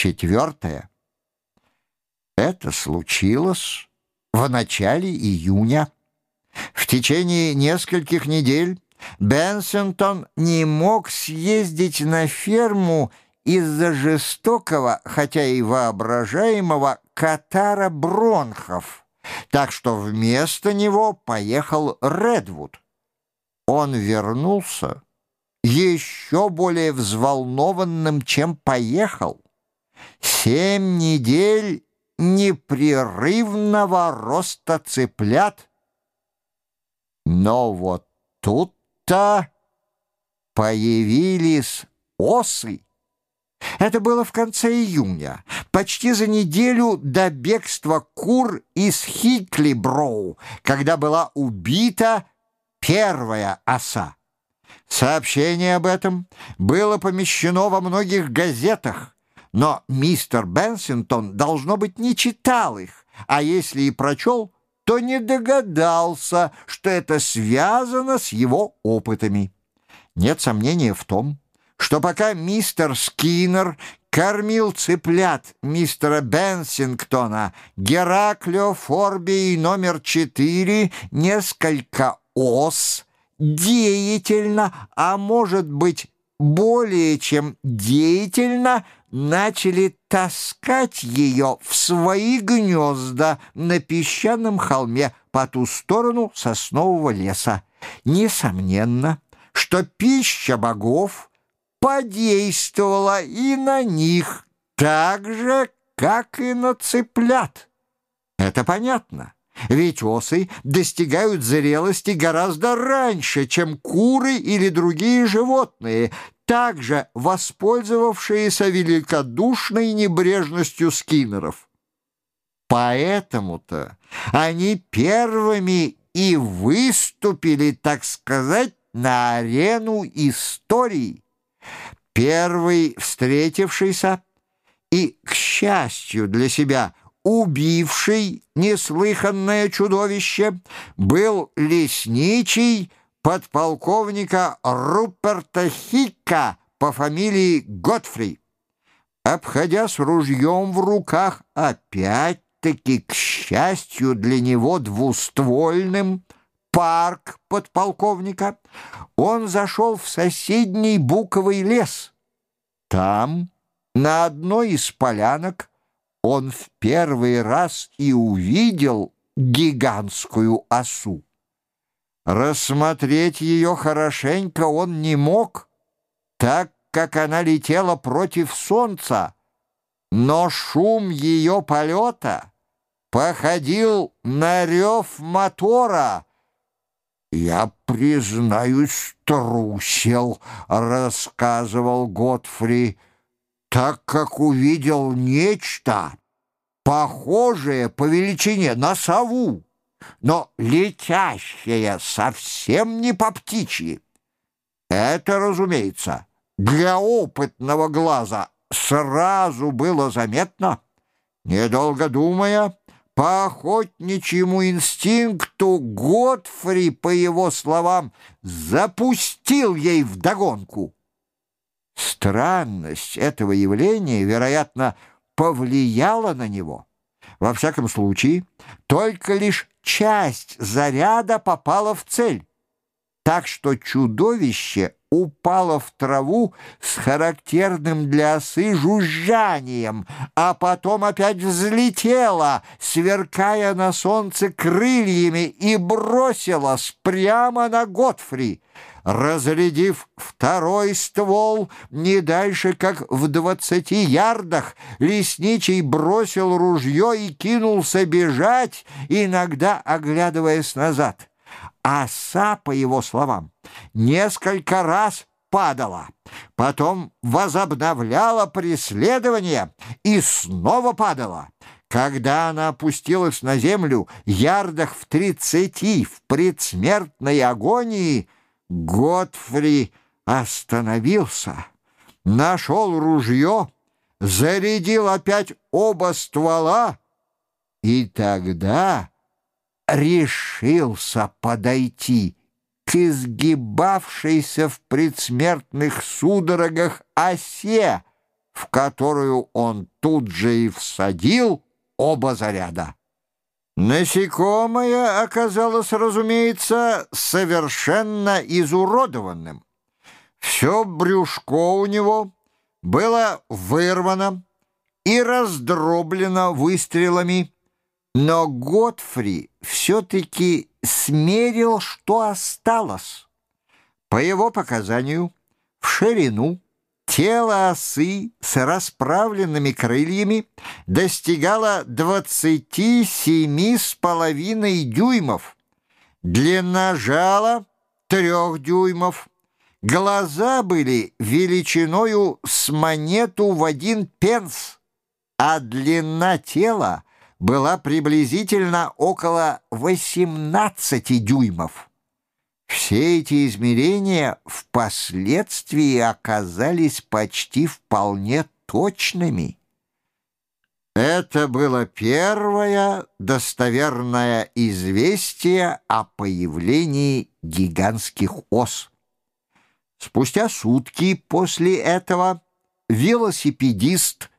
Четвертое. Это случилось в начале июня. В течение нескольких недель Бенсентон не мог съездить на ферму из-за жестокого, хотя и воображаемого, катара бронхов, так что вместо него поехал Редвуд. Он вернулся еще более взволнованным, чем поехал. Семь недель непрерывного роста цыплят. Но вот тут-то появились осы. Это было в конце июня, почти за неделю до бегства кур из Хиклиброу, когда была убита первая оса. Сообщение об этом было помещено во многих газетах, но мистер Бенсингтон, должно быть, не читал их, а если и прочел, то не догадался, что это связано с его опытами. Нет сомнения в том, что пока мистер Скиннер кормил цыплят мистера Бенсингтона, Гераклио Форбий номер четыре, несколько ос, деятельно, а может быть более чем деятельно начали таскать ее в свои гнезда на песчаном холме по ту сторону соснового леса. Несомненно, что пища богов подействовала и на них так же, как и на цыплят. Это понятно. Ведь осы достигают зрелости гораздо раньше, чем куры или другие животные, также воспользовавшиеся великодушной небрежностью скиннеров. Поэтому-то они первыми и выступили, так сказать, на арену истории. Первый встретившийся и, к счастью для себя, убивший неслыханное чудовище, был лесничий подполковника Руперта Хикка по фамилии Готфри. Обходя с ружьем в руках, опять-таки, к счастью для него, двуствольным, парк подполковника, он зашел в соседний буковый лес. Там, на одной из полянок, он в первый раз и увидел гигантскую осу. Рассмотреть ее хорошенько он не мог, так как она летела против солнца, но шум ее полета походил на рев мотора. «Я, признаюсь, трусил», — рассказывал Готфри, так как увидел нечто, похожее по величине на сову, но летящее совсем не по птичьи. Это, разумеется, для опытного глаза сразу было заметно. Недолго думая, по охотничьему инстинкту Готфри, по его словам, запустил ей вдогонку. Странность этого явления, вероятно, повлияла на него. Во всяком случае, только лишь часть заряда попала в цель, так что чудовище упало в траву с характерным для осы жужжанием, а потом опять взлетело, сверкая на солнце крыльями, и бросилось прямо на Готфри разрядив второй ствол не дальше, как в двадцати ярдах, лесничий бросил ружье и кинулся бежать, иногда оглядываясь назад. Оса, по его словам, несколько раз падала, потом возобновляла преследование и снова падала. Когда она опустилась на землю, ярдах в тридцати в предсмертной агонии — Готфри остановился, нашел ружье, зарядил опять оба ствола и тогда решился подойти к изгибавшейся в предсмертных судорогах осе, в которую он тут же и всадил оба заряда. Насекомое оказалось, разумеется, совершенно изуродованным. Все брюшко у него было вырвано и раздроблено выстрелами, но Готфри все-таки смерил, что осталось. По его показанию, в ширину Тело осы с расправленными крыльями достигало 27,5 дюймов, длина жала — трех дюймов, глаза были величиною с монету в один пенс, а длина тела была приблизительно около 18 дюймов. Все эти измерения впоследствии оказались почти вполне точными. Это было первое достоверное известие о появлении гигантских ос. Спустя сутки после этого велосипедист,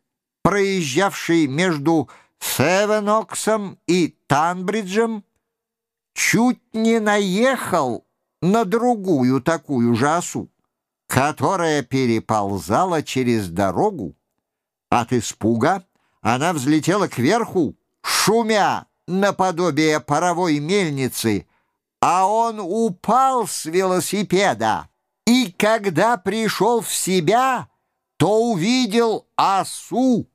проезжавший между Севеноксом и Танбриджем, чуть не наехал на другую такую же осу, которая переползала через дорогу. От испуга она взлетела кверху, шумя наподобие паровой мельницы, а он упал с велосипеда. И когда пришел в себя, то увидел осу,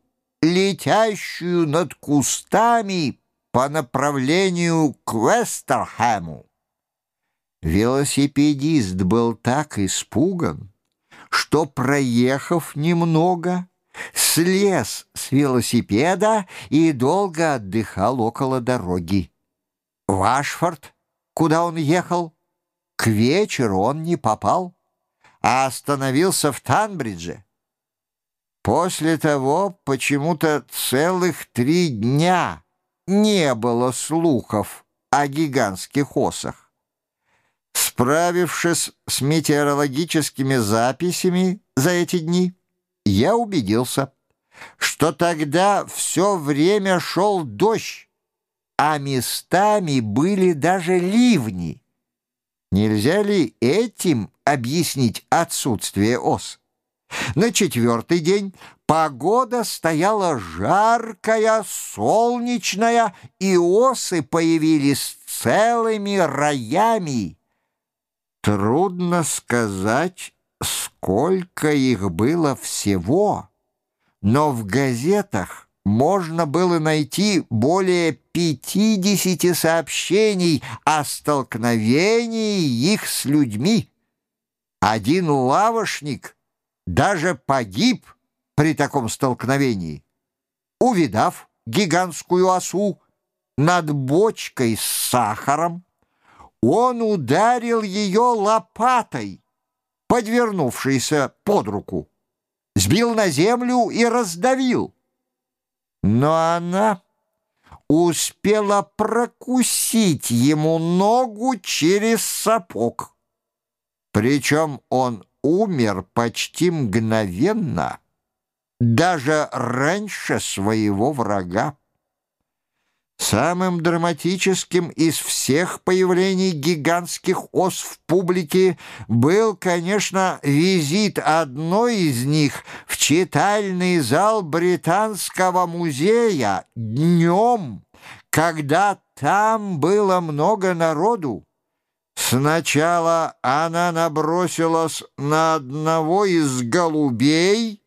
летящую над кустами по направлению к Вестерхэму. Велосипедист был так испуган, что, проехав немного, слез с велосипеда и долго отдыхал около дороги. В Ашфорд, куда он ехал, к вечеру он не попал, а остановился в Танбридже. После того почему-то целых три дня не было слухов о гигантских осах. Справившись с метеорологическими записями за эти дни, я убедился, что тогда все время шел дождь, а местами были даже ливни. Нельзя ли этим объяснить отсутствие ос? На четвертый день погода стояла жаркая, солнечная, и осы появились целыми роями. Трудно сказать, сколько их было всего, но в газетах можно было найти более 50 сообщений о столкновении их с людьми. Один лавошник даже погиб при таком столкновении. Увидав гигантскую осу над бочкой с сахаром, он ударил ее лопатой, подвернувшейся под руку, сбил на землю и раздавил. Но она успела прокусить ему ногу через сапог. Причем он умер почти мгновенно, даже раньше своего врага. Самым драматическим из всех появлений гигантских ос в публике был, конечно, визит одной из них в читальный зал Британского музея днем, когда там было много народу. Сначала она набросилась на одного из голубей,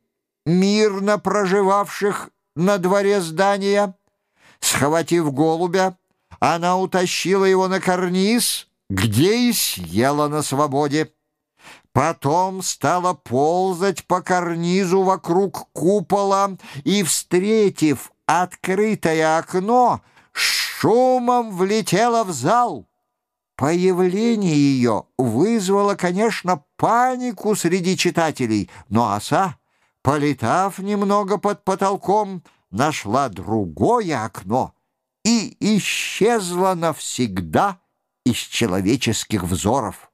мирно проживавших на дворе здания, Схватив голубя, она утащила его на карниз, где и съела на свободе. Потом стала ползать по карнизу вокруг купола и, встретив открытое окно, шумом влетела в зал. Появление ее вызвало, конечно, панику среди читателей, но оса, полетав немного под потолком, нашла другое окно и исчезла навсегда из человеческих взоров.